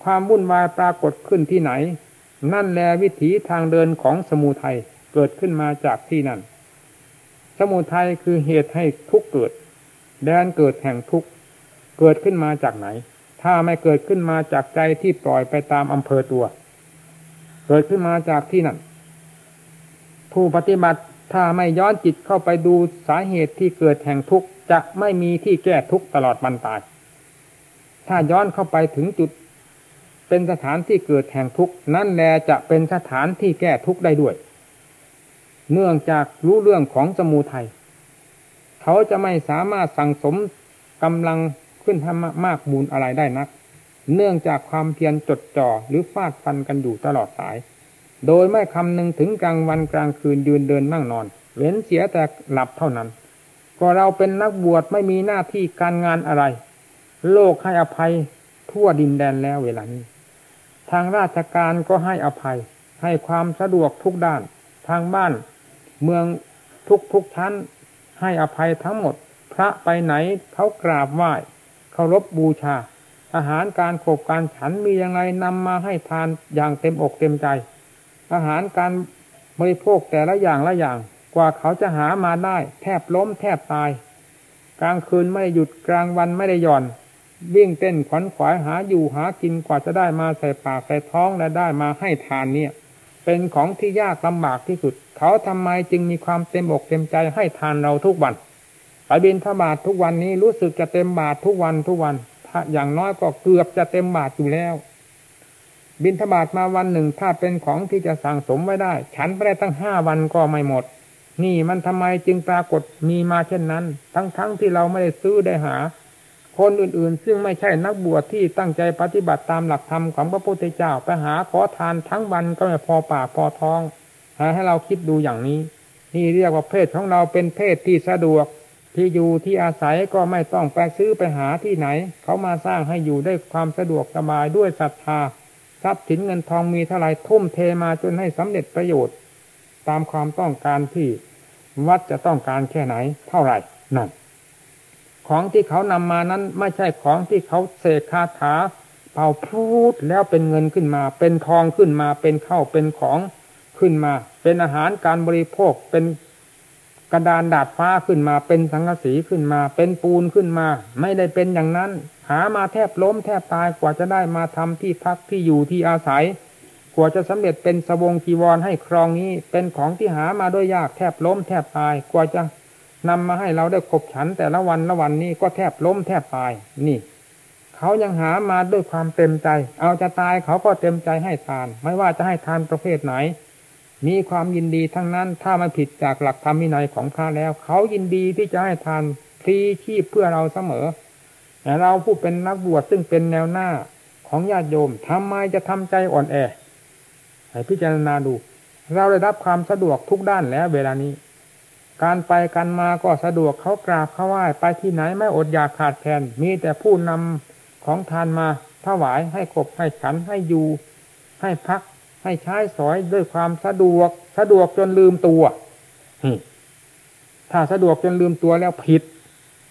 ความวุ่นวายปรากฏขึ้นที่ไหน นั่นแลวิถีทางเดินของสมุทัยเกิดขึ้นมาจากที่นั่น สมุทัยคือเหตุให้ทุกเกิด แดนเกิดแห่งทุกข์เกิดขึ้นมาจากไหน ถ้าไม่เกิดขึ้นมาจากใจที่ปล่อยไปตามอำเภอตัว เกิดขึ้นมาจากที่นั่นผู้ปฏิบัติถ้าไม่ย้อนจิตเข้าไปดูสาเหตุที่เกิดแห่งทุกข์จะไม่มีที่แก้ทุกข์ตลอดบรรตาย ถ้าย้อนเข้าไปถึงจุด เป็นสถานที่เกิดแห่งทุกข์นั่นแลจะเป็นสถานที่แก้ทุกข์ได้ด้วย เนื่องจากรู้เรื่องของสมูทัย เขาจะไม่สามารถสั่งสมกำลังขึ้นทำมากมูลอะไรได้นัก เนื่องจากความเพียรจดจ่อหรือฟาดฟันกันอยู่ตลอดสาย โดยไม่คำนึงถึงกลางวันกลางคืนยืนเดินนั่งนอน เว้นเสียแต่หลับเท่านั้น ก็เราเป็นนักบวชไม่มีหน้าที่การงานอะไร โลกให้อภัยทั่วดินแดนแล้วเวลานี้ ทางราชการก็ให้อภัย ให้ความสะดวกทุกด้าน ทางบ้าน เมืองทุกทุกชั้น ให้อภัยทั้งหมด พระไปไหนเขากราบไหว้เคารพบบูชา อาหารการขบการฉันมียังไงนำมาให้ทานอย่างเต็มอกเต็มใจ อาหารการบริโภคแต่ละอย่างละอย่าง กว่าเขาจะหามาได้ แทบล้มแทบตาย กลางคืนไม่หยุดกลางวันไม่ได้หย่อนวิ่งเต้นขวัญขวายหาอยู่หากินกว่าจะได้มาใส่ปากใส่ท้องและได้มาให้ทานเนี่ย เป็นของที่ยากลำบากที่สุด เขาทำไมจึงมีความเต็มอกเต็มใจให้ทานเราทุกวันไปบินทบาททุกวันนี้รู้สึกจะเต็มบาททุกวันทุกวันถ้าอย่างน้อยก็เกือบจะเต็มบาทอยู่แล้ว บินทบาทมาวันหนึ่งถ้าเป็นของที่จะสั่งสมไว้ได้ ฉันไปได้ตั้งห้าวันก็ไม่หมด นี่มันทำไมจึงปรากฏมีมาเช่นนั้น ทั้งๆทที่เราไม่ได้ซื้อได้หา คนอื่นๆ ซึ่งไม่ใช่นักบวชที่ตั้งใจปฏิบัติตามหลักธรรมของพระพุทธเจ้าไปหาขอทานทั้งวันก็ไม่พอปากพอท้องให้เราคิดดูอย่างนี้ นี่เรียกว่าเพศของเราเป็นเพศที่สะดวกที่อยู่ที่อาศัยก็ไม่ต้องไปซื้อไปหาที่ไหน เขามาสร้างให้อยู่ได้ความสะดวกสบายด้วยศรัทธาทรัพย์สินเงินทองมีเท่าไรทุ่มเทมาจนให้สำเร็จประโยชน์ ตามความต้องการที่วัดจะต้องการแค่ไหน เท่าไหร่นั่น ของที่เขานำมานั้นไม่ใช่ของที่เขาเสกคาถาเป่าพูดแล้วเป็นเงินขึ้นมา เป็นทองขึ้นมา เป็นข้าวเป็นของขึ้นมา เป็นอาหารการบริโภค เป็นกระดานดาดฟ้าขึ้นมา เป็นสังกะสีขึ้นมา เป็นปูนขึ้นมา ไม่ได้เป็นอย่างนั้น หามาแทบล้มแทบตายกว่าจะได้มาทำที่พักที่อยู่ที่อาศัย กว่าจะสำเร็จเป็นสบงจีวรให้ครองนี้ เป็นของที่หามาด้วยยากแทบล้มแทบตาย กว่าจะ นำมาให้เราได้ขบฉันแต่ละวันละวันนี้ก็แทบล้มแทบตายนี่ เขายังหามาด้วยความเต็มใจ เอาจะตายเขาก็เต็มใจให้ทาน ไม่ว่าจะให้ทานประเภทไหน มีความยินดีทั้งนั้นถ้ามันผิดจากหลักธรรมวินัยของพระแล้ว เขายินดีที่จะให้ทานฟรีชีพเพื่อเราเสมอแต่เราผู้เป็นนักบวชซึ่งเป็นแนวหน้าของญาติโยมทำไมจะทำใจอ่อนแอให้พิจารณาดู เราได้รับความสะดวกทุกด้านแล้วเวลานี้ การไปกันมาก็สะดวกเขากราบเขาไหว้ไปที่ไหนไม่อดอยากขาดแคลนมีแต่ผู้นำของทานมาถวายให้กบให้ฉันให้อยู่ ให้พัก ให้ใช้สอยด้วยความสะดวก สะดวกจนลืมตัวถ้าสะดวกจนลืมตัวแล้วผิด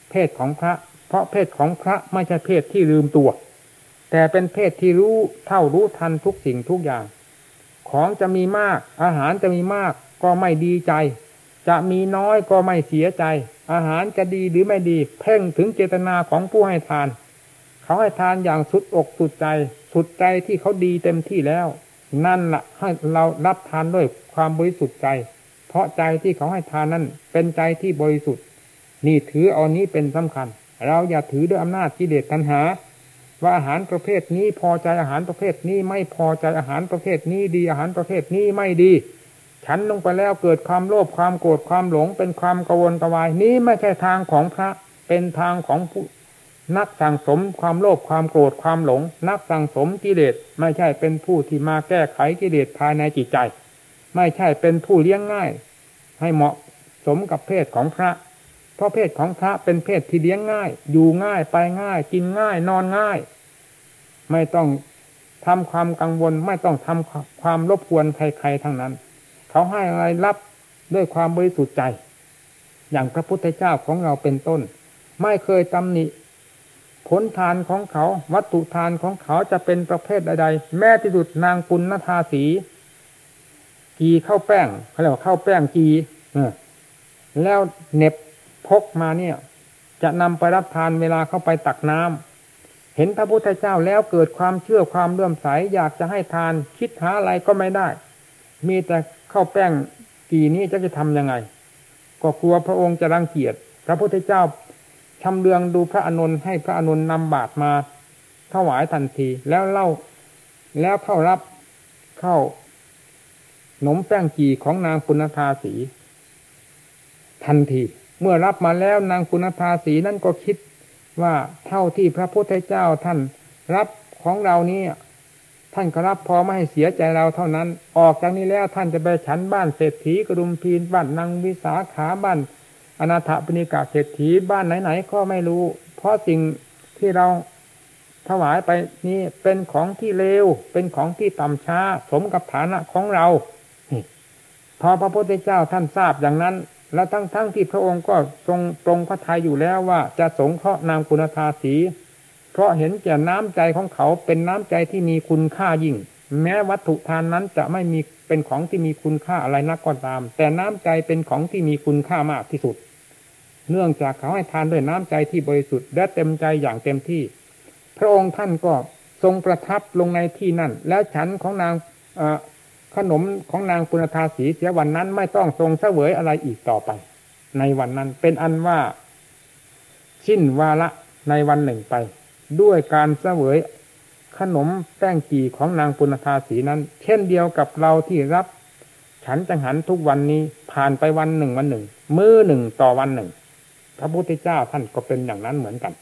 เพศของพระ เพราะเพศของพระไม่ใช่เพศที่ลืมตัว แต่เป็นเพศที่รู้เท่ารู้ทันทุกสิ่งทุกอย่าง ของจะมีมาก อาหารจะมีมาก ก็ไม่ดีใจ จะมีน้อยก็ไม่เสียใจ อาหารจะดีหรือไม่ดี เพ่งถึงเจตนาของผู้ให้ทาน เขาให้ทานอย่างสุดอกสุดใจ สุดใจที่เขาดีเต็มที่แล้ว นั่นละ่ะให้เรารับทานด้วยความบริสุทธิ์ใจ เพราะใจที่เขาให้ทานนั้นเป็นใจที่บริสุทธิ์ นี่ถือเอานี้เป็นสำคัญ เราอย่าถือด้วยอำนาจกิเลสตัณหา ว่าอาหารประเภทนี้พอใจอาหารประเภทนี้ไม่พอใจอาหารประเภทนี้ดีอาหารประเภทนี้ไม่ดี ฉันลงไปแล้วเกิดความโลภความโกรธความหลง เป็นความกวนกวาย นี้ไม่ใช่ทางของพระเป็นทางของผู้นักสั่งสมความโลภความโกรธความหลง นักสั่งสมกิเลสไม่ใช่เป็นผู้ที่มาแก้ไขกิเลสภายในจิตใจ ไม่ใช่เป็นผู้เลี้ยงง่าย ให้เหมาะสมกับเพศของพระ เพราะเพศของพระเป็นเพศที่เลี้ยงง่าย อยู่ง่ายไปง่าย กินง่ายนอนง่าย ไม่ต้องทำความกังวลไม่ต้องทำความรบกวนใครๆทั้งนั้น เขาให้อะไรรับด้วยความบริสุทธิ์ใจ อย่างพระพุทธเจ้าของเราเป็นต้น ไม่เคยตำหนิผลทานของเขา วัตถุทานของเขาจะเป็นประเภทใดๆ แม้ที่สุดนางปุณณธาสี กีเข้าแป้งเขาเรียกว่าเข้าแป้งกีแล้วเน็บพกมาเนี่ย จะนำไปรับทานเวลาเข้าไปตักน้ำเห็นพระพุทธเจ้าแล้วเกิดความเชื่อความเลื่อมใสอยากจะให้ทาน คิดหาอะไรก็ไม่ได้ มีแต่ ข้าแป้งกี่นี้จะจะทำยังไง ก็กลัวพระองค์จะรังเกียจพระพุทธเจ้าชำเลืองดูพระอนุนให้พระอนุนนำบาตรมาถวายทันทีแล้วเล่าแล้วเข้ารับเข้าหนมแป้งกีของนางปุณธาสีทันทีเมื่อรับมาแล้วนางปุณธาสีนั่นก็คิดว่าเท่าที่พระพุทธเจ้าท่านรับของเรานี่ ท่านก็รับพอไม่ให้เสียใจเราเท่านั้น ออกจากนี้แล้วท่านจะไปฉันบ้านเศรษฐีกระดุมพีนบ้านนางวิสาขาบ้านอนาถปณิกาเศรษฐีบ้านไหนๆก็ไม่รู้ เพราะสิ่งที่เราถวายไปนี่เป็นของที่เลวเป็นของที่ต่ำช้า สมกับฐานะของเราพอพระพุทธเจ้าท่านทราบอย่างนั้น และทั้งๆทที่พระองค์ก็ทรงตรงพระทัยอยู่แล้วว่าจะสงเคราะห์นางคุณธาสี ราะเห็นแก่น้ำใจของเขาเป็นน้ำใจที่มีคุณค่ายิ่ง แม้วัตถุทานนั้นจะไม่มีเป็นของที่มีคุณค่าอะไรนักก็ตาม แต่น้ำใจเป็นของที่มีคุณค่ามากที่สุด เนื่องจากเขาให้ทานด้วยน้ำใจที่บริสุทธิ์และเต็มใจอย่างเต็มที่ พระองค์ท่านก็ทรงประทับลงในที่นั่น แล้วฉันของนางขนมของนางปุณธาสีเสียวันนั้นไม่ต้องทรงเสวยอะไรอีกต่อไป ในวันนั้นเป็นอันว่า สิ้นวาระในวันหนึ่งไป ด้วยการเสวยขนมแป้งกีของนางปุณธาสีนั้น เช่นเดียวกับเราที่รับ ฉันจังหันทุกวันนี้ผ่านไปวันหนึ่งวันหนึ่ง มือหนึ่งต่อวันหนึ่ง พระพุทธเจ้าท่านก็เป็นอย่างนั้นเหมือนกัน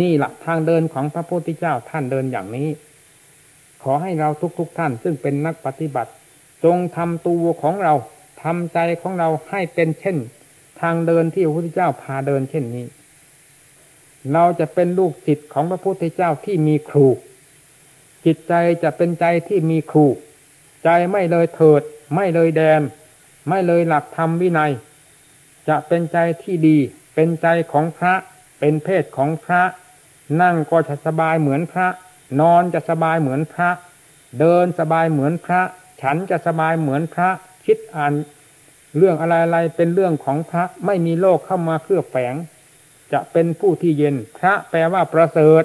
นี่แหละทางเดินของพระพุทธเจ้าท่านเดินอย่างนี้ ขอให้เราทุกๆทท่านซึ่งเป็นนักปฏิบัติ จงทำตัวของเราทำใจของเราให้เป็นเช่น ทางเดินที่พระพุทธเจ้าพาเดินเช่นนี้ เราจะเป็นลูกศิษย์ของพระพุทธเจ้าที่มีครู จิตใจจะเป็นใจที่มีครู ใจไม่เลยเถิด ไม่เลยแดน ไม่เลยหลักธรรมวินัย จะเป็นใจที่ดี เป็นใจของพระ เป็นเพศของพระ นั่งก็จะสบายเหมือนพระ นอนจะสบายเหมือนพระ เดินสบายเหมือนพระ ฉันจะสบายเหมือนพระ คิดอ่าน เรื่องอะไรๆเป็นเรื่องของพระไม่มีโลกเข้ามาเครือบแฝง จะเป็นผู้ที่เย็น พระแปลว่าประเสริฐ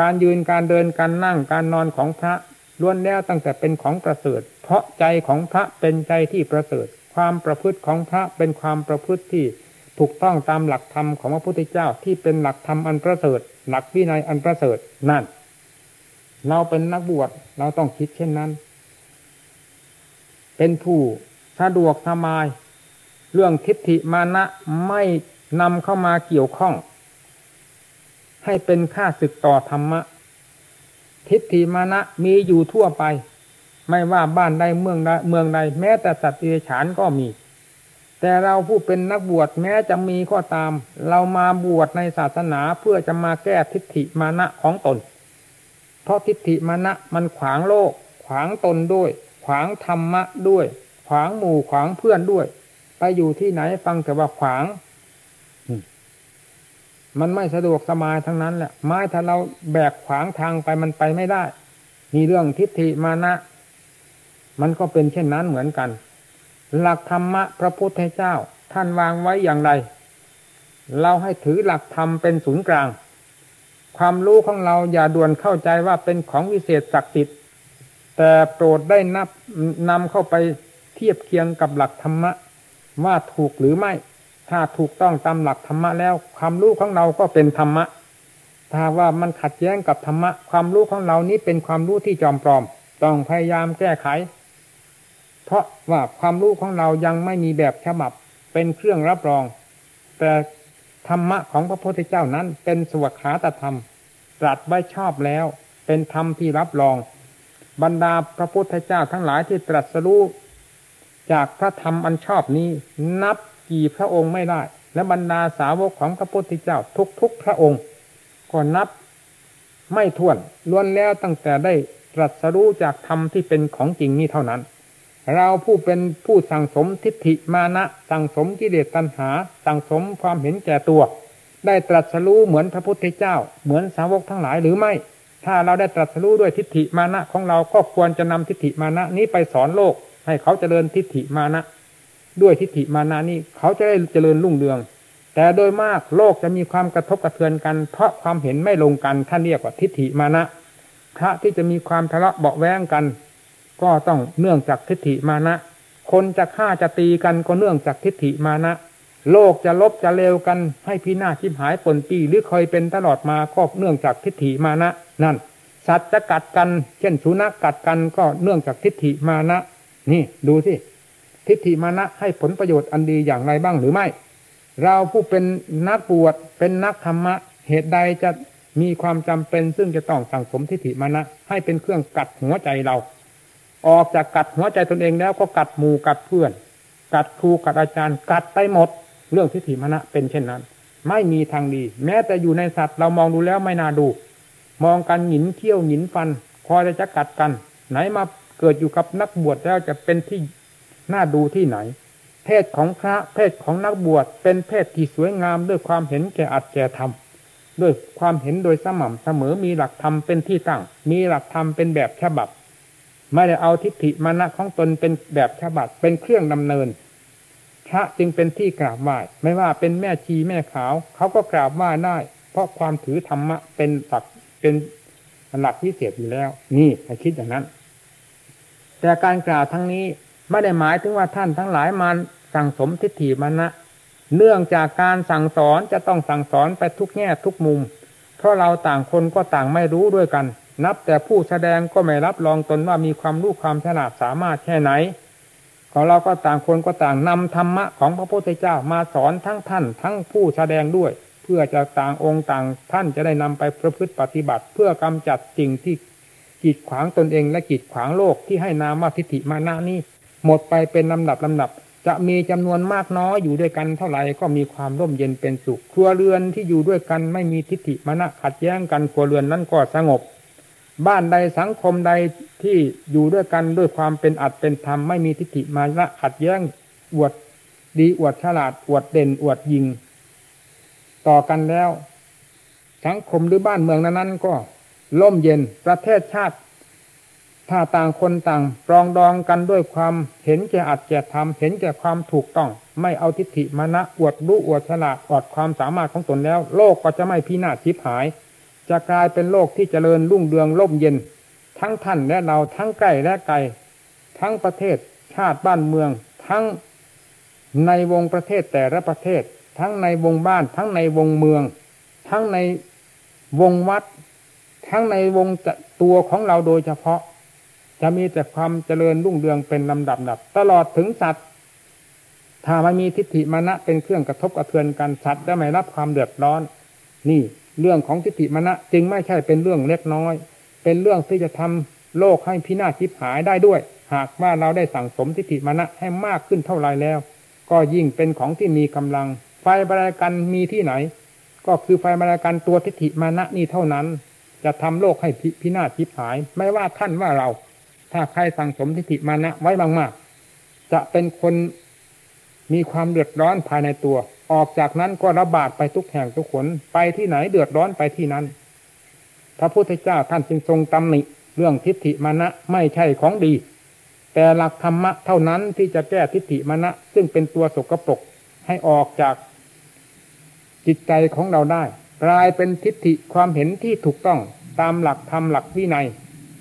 การยืนการเดินการนั่งการนอนของพระล้วนแล้วตั้งแต่เป็นของประเสริฐ เพราะใจของพระเป็นใจที่ประเสริฐ ความประพฤติของพระเป็นความประพฤติที่ถูกต้องตามหลักธรรมของพระพุทธเจ้าที่เป็นหลักธรรมอันประเสริฐ หลักวินัยอันประเสริฐนั่น เราเป็นนักบวชเราต้องคิดเช่นนั้น เป็นผู้สะดวกสบาย เรื่องทิฏฐิมานะไม่ นำเข้ามาเกี่ยวข้อง ให้เป็นค่าศึกต่อธรรมะ ทิฏฐิมานะมีอยู่ทั่วไป ไม่ว่าบ้านใดเมืองใดเมืองใดแม้แต่สัตว์เดรัจฉานก็มี แต่เราผู้เป็นนักบวชแม้จะมีก็ตาม เรามาบวชในศาสนาเพื่อจะมาแก้ทิฏฐิมานะของตน เพราะทิฏฐิมานะมันขวางโลก ขวางตนด้วย ขวางธรรมะด้วย ขวางหมู่ขวางเพื่อนด้วย ไปอยู่ที่ไหนฟังแต่ว่าขวาง มันไม่สะดวกสบายทั้งนั้นแหละไม้ถ้าเราแบกขวางทางไปมันไปไม่ได้ มีเรื่องทิฏฐิมานะ มันก็เป็นเช่นนั้นเหมือนกัน หลักธรรมะพระพุทธเจ้าท่านวางไว้อย่างไร เราให้ถือหลักธรรมเป็นศูนย์กลาง ความรู้ของเราอย่าด่วนเข้าใจว่าเป็นของวิเศษศักดิ์สิทธิ์แต่โปรดได้นับนำเข้าไปเทียบเคียงกับหลักธรรมะ ว่าถูกหรือไม่ ถ้าถูกต้องตามหลักธรรมะแล้ว ความรู้ของเราก็เป็นธรรมะ ถ้าว่ามันขัดแย้งกับธรรมะ ความรู้ของเรานี้เป็นความรู้ที่จอมปลอม ต้องพยายามแก้ไข เพราะว่าความรู้ของเรายังไม่มีแบบฉบับเป็นเครื่องรับรอง แต่ธรรมะของพระพุทธเจ้านั้น เป็นสวขาตธรรมตรัสไว้ชอบแล้ว เป็นธรรมที่รับรอง บรรดาพระพุทธเจ้าทั้งหลายที่ตรัสรู้จากพระธรรมอันชอบนี้นับ กี่พระองค์ไม่ได้ และบรรดาสาวกของพระพุทธเจ้าทุกๆพระองค์ก็นับไม่ถ้วนล้วนแล้วตั้งแต่ได้ตรัสรู้จากธรรมที่เป็นของจริงนี้เท่านั้น เราผู้เป็นผู้สั่งสมทิฏฐิมานะ สั่งสมกิเลสตัณหา สั่งสมความเห็นแก่ตัว ได้ตรัสรู้เหมือนพระพุทธเจ้า เหมือนสาวกทั้งหลายหรือไม่ ถ้าเราได้ตรัสรู้ด้วยทิฏฐิมานะของเราก็ควรจะนำทิฏฐิมานะนี้ไปสอนโลก ให้เขาเจริญทิฏฐิมานะ ด้วยทิฏฐิมานะนี้เขาจะได้เจริญรุ่งเรือง แต่โดยมากโลกจะมีความกระทบกระเทือนกัน เพราะความเห็นไม่ลงกันท่านเรียกว่าทิฏฐิมานะพระที่จะมีความทะเลาะเบาแวงกัน ก็ต้องเนื่องจากทิฏฐิมานะ คนจะฆ่าจะตีกันก็เนื่องจากทิฏฐิมานะ โลกจะลบจะเลวกันให้พินาศชิบหายปนปีหรือเคยเป็นตลอดมาก็เนื่องจากทิฏฐิมานะ นั่น สัตว์จะกัดกัน เช่นสุนัขกัดกันก็เนื่องจากทิฏฐิมานะ นี่ดูสิ ทิฏฐิมานะให้ผลประโยชน์อันดีอย่างไรบ้างหรือไม่ เราผู้เป็นนักบวชเป็นนักธรรมะ เหตุใดจะมีความจำเป็นซึ่งจะต้องสั่งสมทิฏฐิมานะ ให้เป็นเครื่องกัดหัวใจเรา ออกจากกัดหัวใจตนเองแล้วก็กัดหมู่กัดเพื่อน กัดครูกัดอาจารย์ กัดไปหมด เรื่องทิฏฐิมานะเป็นเช่นนั้น ไม่มีทางดี แม้แต่อยู่ในสัตว์เรามองดูแล้วไม่น่าดู มองกันหยินเขี้ยวหยินฟัน คอยจะกัดกัน ไหนมาเกิดอยู่กับนักบวชแล้วจะเป็นที่ น่าดูที่ไหน เพศของพระเพศของนักบวชเป็นเพศที่สวยงามด้วยความเห็นแก่อัดแก่ทำด้วยความเห็นโดยสม่ำเสมอมีหลักธรรมเป็นที่ตั้ง มีหลักธรรมเป็นแบบฉบับ ไม่ได้เอาทิฏฐิมานะของตนเป็นแบบฉบับเป็นเครื่องดำเนิน พระจึงเป็นที่กราบไหว้ไม่ว่าเป็นแม่ชีแม่ขาว เขาก็กราบไหว้ได้ เพราะความถือธรรมะเป็นศักเป็นหลักพิเศษอยู่แล้ว นี่ให้คิดอย่างนั้น แต่การกล่าวทั้งนี้ ไม่ได้หมายถึงว่าท่านทั้งหลายมาสั่งสมทิฏฐิมานะ เนื่องจากการสั่งสอนจะต้องสั่งสอนไปทุกแง่ทุกมุม เพราะเราต่างคนก็ต่างไม่รู้ด้วยกัน นับแต่ผู้แสดงก็ไม่รับรองตนว่ามีความรู้ความฉลาดสามารถแค่ไหน ของเราก็ต่างคนก็ต่างนำธรรมะของพระพุทธเจ้ามาสอนทั้งท่านทั้งผู้แสดงด้วย เพื่อจะต่างองค์ต่างท่านจะได้นำไปประพฤติปฏิบัติ เพื่อกำจัดสิ่งที่กีดขวางตนเองและกีดขวางโลกที่ให้นามว่าทิฏฐิมานะนี้ หมดไปเป็นลำดับลำดับ จะมีจำนวนมากน้อยอยู่ด้วยกันเท่าไหร่ก็มีความร่มเย็นเป็นสุข ครัวเรือนที่อยู่ด้วยกันไม่มีทิฏฐิมานะขัดแย้งกันครัวเรือนนั้นก็สงบ บ้านใดสังคมใดที่อยู่ด้วยกันด้วยความเป็นอัดเป็นธรรมไม่มีทิฏฐิมานะขัดแย้งอวดดีอวดฉลาดอวดเด่นอวดยิง ต่อกันแล้ว สังคมหรือบ้านเมืองนั้นๆก็ล่มเย็นประเทศชาติ ถ้าต่างคนต่างปรองดองกันด้วยความเห็นแก่อัดแก่ทำเห็นแก่ความถูกต้อง ไม่เอาทิฏฐิมานะอวดรู้อวดฉลาดอวดความสามารถของตนแล้ว โลกก็จะไม่พินาศชิบหาย จะกลายเป็นโลกที่เจริญรุ่งเรืองร่มเย็น ทั้งท่านและเราทั้งใกล้และไกล ทั้งประเทศชาติบ้านเมือง ทั้งในวงประเทศแต่ละประเทศ ทั้งในวงบ้าน ทั้งในวงเมือง ทั้งในวงวัด ทั้งในวงตัวของเราโดยเฉพาะ จะมีแต่ความเจริญรุ่งเรืองเป็นลำดับดับ ตลอดถึงสัตว์ ถ้าไม่มีทิฏฐิมานะเป็นเครื่องกระทบกระเทือนกันสัตว์จะไม่รับความเดือดร้อน นี่เรื่องของทิฏฐิมานะจึงไม่ใช่เป็นเรื่องเล็กน้อย เป็นเรื่องที่จะทำโลกให้พินาศชิบหายได้ด้วย หากว่าเราได้สั่งสมทิฏฐิมานะให้มากขึ้นเท่าไรแล้ว ก็ยิ่งเป็นของที่มีกำลัง ไฟบรากันมีที่ไหน ก็คือไฟบรากันตัวทิฏฐิมานะนี่เท่านั้น จะทำโลกให้พินาศชิบหาย ไม่ว่าท่านว่าเรา ถ้าใครสั่งสมทิฏฐิมานะไว้มากๆจะเป็นคนมีความเดือดร้อนภายในตัว ออกจากนั้นก็ระบาดไปทุกแห่งทุกคนไปที่ไหนเดือดร้อนไปที่นั้น พระพุทธเจ้าท่านจึงทรงตำหนิเรื่องทิฏฐิมานะไม่ใช่ของดี แต่หลักธรรมะเท่านั้นที่จะแก้ทิฏฐิมานะซึ่งเป็นตัวสกปรกให้ออกจากจิตใจของเราได้ กลายเป็นทิฏฐิความเห็นที่ถูกต้องตามหลักธรรมหลักวินัย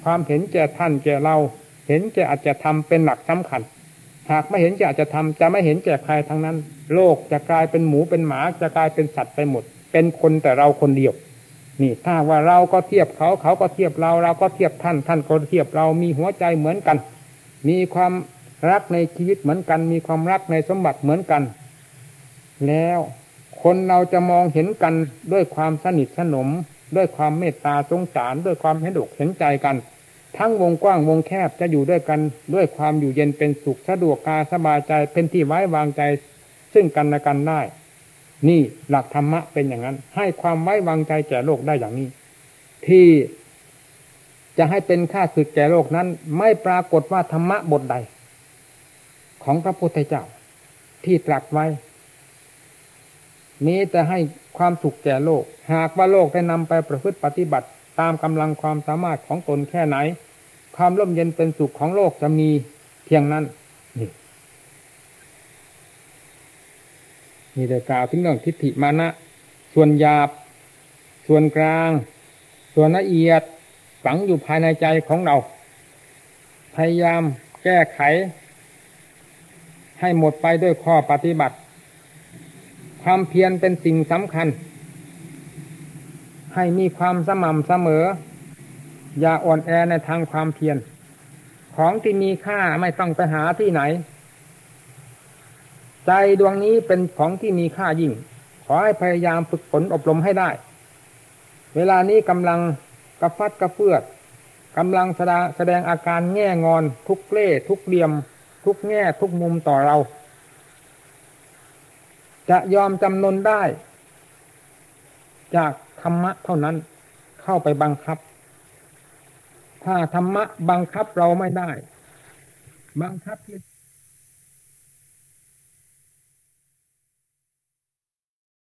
ความเห็นแก่ท่านแก่เรา เห็นแก่อาจจะทำเป็นหลักสำคัญ หากไม่เห็นแก่อาจจะทำจะไม่เห็นแก่ใครทั้งนั้น โลกจะกลายเป็นหมูเป็นหมาจะกลายเป็นสัตว์ไปหมด เป็นคนแต่เราคนเดียว นี่ถ้าว่าเราก็เทียบเขาเขาก็เทียบเรา เราก็เทียบท่าน ท่านก็เทียบเรามีหัวใจเหมือนกัน มีความรักในชีวิตเหมือนกัน มีความรักในสมบัติเหมือนกัน แล้วคนเราจะมองเห็นกันด้วยความสนิทสนม ด้วยความเมตตาสงสาร ด้วยความเห็นอกเห็นใจกัน ทั้งวงกว้างวงแคบจะอยู่ด้วยกัน ด้วยความอยู่เย็นเป็นสุขสะดวกกาสบายใจเป็นที่ไว้วางใจ ซึ่งกันและกันได้ นี่หลักธรรมะเป็นอย่างนั้น ให้ความไว้วางใจแก่โลกได้อย่างนี้ ที่จะให้เป็นค่าศึกแก่โลกนั้น ไม่ปรากฏว่าธรรมะบทใด ของพระพุทธเจ้า ที่ตรัสไว้นี้แต่ให้ความสุขแก่โลก หากว่าโลกได้นำไปประพฤติปฏิบัติตามกำลังความสามารถของตนแค่ไหน ความร่มเย็นเป็นสุขของโลกจะมีเพียงนั้นนี่นี่ได้กล่าวถึงเรื่องทิฏฐิมานะ ส่วนหยาบ ส่วนกลาง ส่วนละเอียดฝังอยู่ภายในใจของเรา พยายามแก้ไข ให้หมดไปด้วยข้อปฏิบัติ ความเพียรเป็นสิ่งสำคัญ ให้มีความสม่ำเสมอ อย่าอ่อนแอในทางความเพียร ของที่มีค่าไม่ต้องไปหาที่ไหน ใจดวงนี้เป็นของที่มีค่ายิ่ง ขอให้พยายามฝึกฝนอบรมให้ได้ เวลานี้กำลังกระฟัดกระเฟือดกำลังแสดงแสดงอาการแง่งอน ทุกเล่ทุกเหลี่ยม ทุกแง่ทุกมุมต่อเรา จะยอมจำนนได้ จาก ธรรมะเท่านั้นเข้าไปบังคับ ถ้าธรรมะบังคับเราไม่ได้ บังคับที่